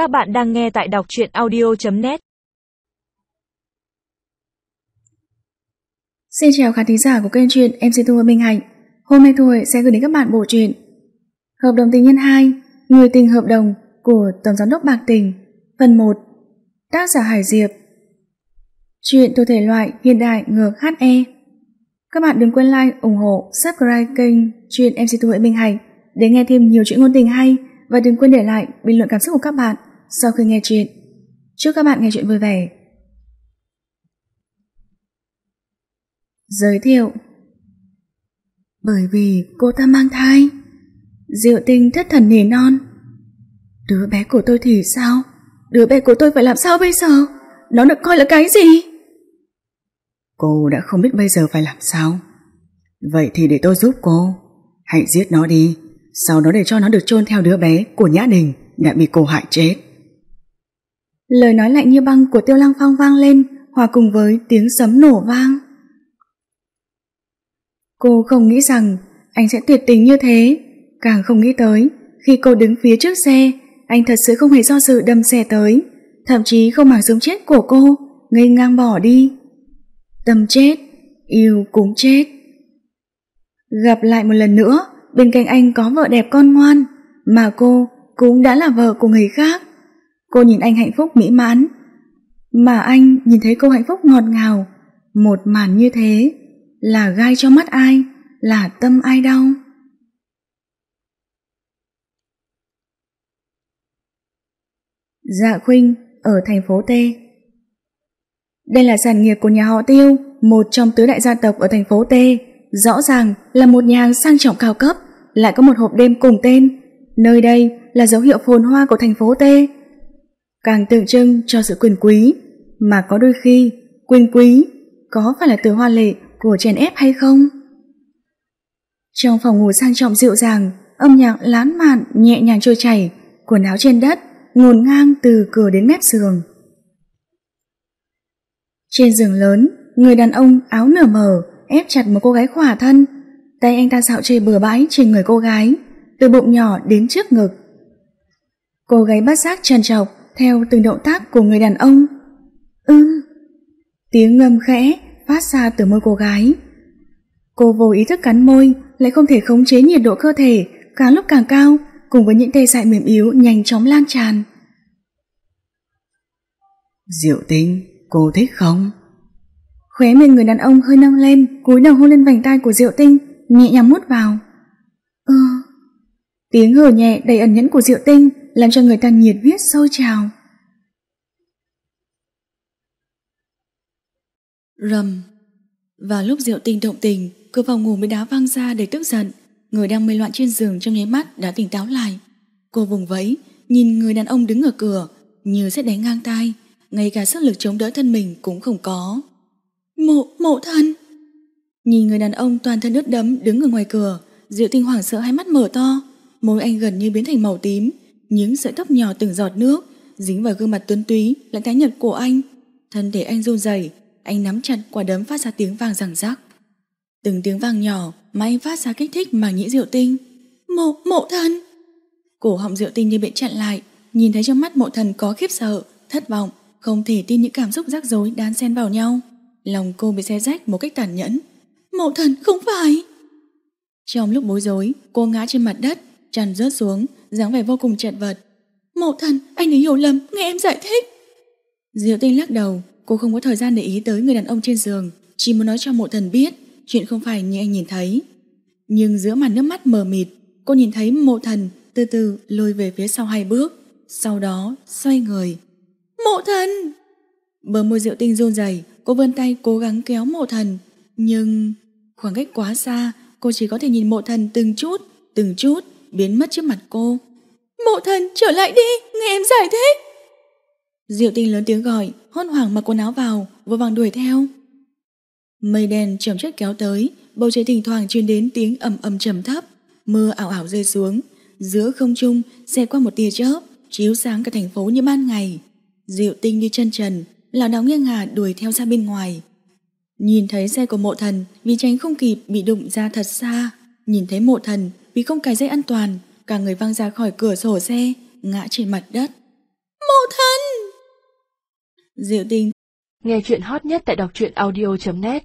Các bạn đang nghe tại đọc chuyện audio.net Xin chào khán thính giả của kênh truyện MC Thu Minh Hạnh. Hôm nay Thu Huệ sẽ gửi đến các bạn bộ truyện Hợp đồng tình nhân 2 Người tình hợp đồng của Tổng Giám đốc Bạc Tình Phần 1 Tác giả Hải Diệp. Chuyện thuộc thể loại hiện đại ngược HE Các bạn đừng quên like, ủng hộ, subscribe kênh truyện MC Thu Huệ Minh Hạnh để nghe thêm nhiều chuyện ngôn tình hay và đừng quên để lại bình luận cảm xúc của các bạn sau khi nghe chuyện. Chúc các bạn nghe chuyện vui vẻ. Giới thiệu. Bởi vì cô ta mang thai, Diệu tinh thất thần nỉ non. Đứa bé của tôi thì sao? Đứa bé của tôi phải làm sao bây giờ? Nó được coi là cái gì? Cô đã không biết bây giờ phải làm sao. Vậy thì để tôi giúp cô. Hãy giết nó đi. Sau đó để cho nó được chôn theo đứa bé của Nhã Đình, Đã bị cô hại chết. Lời nói lạnh như băng của Tiêu Lăng Phong vang lên Hòa cùng với tiếng sấm nổ vang Cô không nghĩ rằng anh sẽ tuyệt tình như thế, càng không nghĩ tới khi cô đứng phía trước xe, anh thật sự không hề do dự đâm xe tới, thậm chí không màng sống chết của cô, ngây ngang bỏ đi. Tâm chết, yêu cũng chết. Gặp lại một lần nữa, bên cạnh anh có vợ đẹp con ngoan, mà cô cũng đã là vợ của người khác. Cô nhìn anh hạnh phúc mỹ mãn, mà anh nhìn thấy cô hạnh phúc ngọt ngào, một màn như thế là gai cho mắt ai, là tâm ai đau. Dạ Khuynh ở thành phố T Đây là sản nghiệp của nhà họ Tiêu, một trong tứ đại gia tộc ở thành phố T. Rõ ràng là một nhà hàng sang trọng cao cấp, lại có một hộp đêm cùng tên. Nơi đây là dấu hiệu phồn hoa của thành phố T. Càng tượng trưng cho sự quyền quý, mà có đôi khi quyền quý có phải là từ hoa lệ của chèn ép hay không? Trong phòng ngủ sang trọng dịu dàng, âm nhạc lán mạn nhẹ nhàng trôi chảy, quần áo trên đất, ngổn ngang từ cửa đến mép giường. Trên giường lớn, người đàn ông áo nở mở ép chặt một cô gái khỏa thân, tay anh ta dạo chơi bừa bãi trên người cô gái, từ bụng nhỏ đến trước ngực. Cô gái bắt giác trần trọc theo từng động tác của người đàn ông. Ưm, tiếng ngâm khẽ phát ra từ môi cô gái. Cô vô ý thức cắn môi, lại không thể khống chế nhiệt độ cơ thể, càng lúc càng cao, cùng với những tê dại mềm yếu nhanh chóng lan tràn. Diệu tinh, cô thích không? Khóe miệng người đàn ông hơi nâng lên, cúi đầu hôn lên vành tai của Diệu tinh, nhẹ nhàng mút vào. Ừ. Tiếng hờ nhẹ đầy ẩn nhẫn của Diệu tinh làm cho người ta nhiệt huyết sôi trào. Rầm. Và lúc Diệu Tinh động tình, cửa phòng ngủ mới đá văng ra để tức giận. Người đang mê loạn trên giường trong nháy mắt đã tỉnh táo lại. Cô vùng vẫy, nhìn người đàn ông đứng ở cửa, như sẽ đánh ngang tai, ngay cả sức lực chống đỡ thân mình cũng không có. Mộ, mộ thân! Nhìn người đàn ông toàn thân ướt đấm đứng ở ngoài cửa, Diệu Tinh hoảng sợ hai mắt mở to, môi anh gần như biến thành màu tím, những sợi tóc nhỏ từng giọt nước dính vào gương mặt tuấn túy lại thái nhật của anh. Thân thể anh run rẩy, anh nắm chặt quả đấm phát ra tiếng vang rằng rắc. Từng tiếng vang nhỏ mà anh phát ra kích thích mà nhĩ diệu tinh. Mộ, mộ thần! Cổ họng diệu tinh như bị chặn lại, nhìn thấy trong mắt mộ thần có khiếp sợ, thất vọng, không thể tin những cảm xúc rắc rối đan xen vào nhau. Lòng cô bị xé rách một cách tàn nhẫn. Mộ thần không phải! Trong lúc bối rối, cô ngã trên mặt đất, tràn rớt xuống, dáng vẻ vô cùng chật vật. Mộ thần, anh ấy hiểu lầm, nghe em giải thích. Diệu tinh lắc đầu, Cô không có thời gian để ý tới người đàn ông trên giường, chỉ muốn nói cho mộ thần biết chuyện không phải như anh nhìn thấy. Nhưng giữa màn nước mắt mờ mịt, cô nhìn thấy mộ thần từ từ lôi về phía sau hai bước, sau đó xoay người. Mộ thần! Bờ môi Diệu tinh run rẩy, cô vươn tay cố gắng kéo mộ thần, nhưng khoảng cách quá xa, cô chỉ có thể nhìn mộ thần từng chút, từng chút biến mất trước mặt cô. Mộ thần trở lại đi, nghe em giải thích. Diệu tinh lớn tiếng gọi, hốt hoảng mặc quần áo vào, vội vàng đuổi theo. Mây đen chậm chất kéo tới, bầu trời thỉnh thoảng truyền đến tiếng ầm ầm trầm thấp, mưa ảo ảo rơi xuống, giữa không trung xẹt qua một tia chớp, chiếu sáng cả thành phố như ban ngày. Diệu tinh đi chân trần, lão đảo nghiêng ngả đuổi theo ra bên ngoài. Nhìn thấy xe của mộ thần vì tránh không kịp bị đụng ra thật xa, nhìn thấy mộ thần vì không cài dây an toàn, cả người văng ra khỏi cửa sổ xe, ngã trên mặt đất. Mộ thân! Diệu tình Nghe chuyện hot nhất tại đọc truyện audio.net